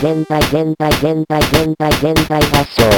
Gentai gentai gentai gentai gentai aso.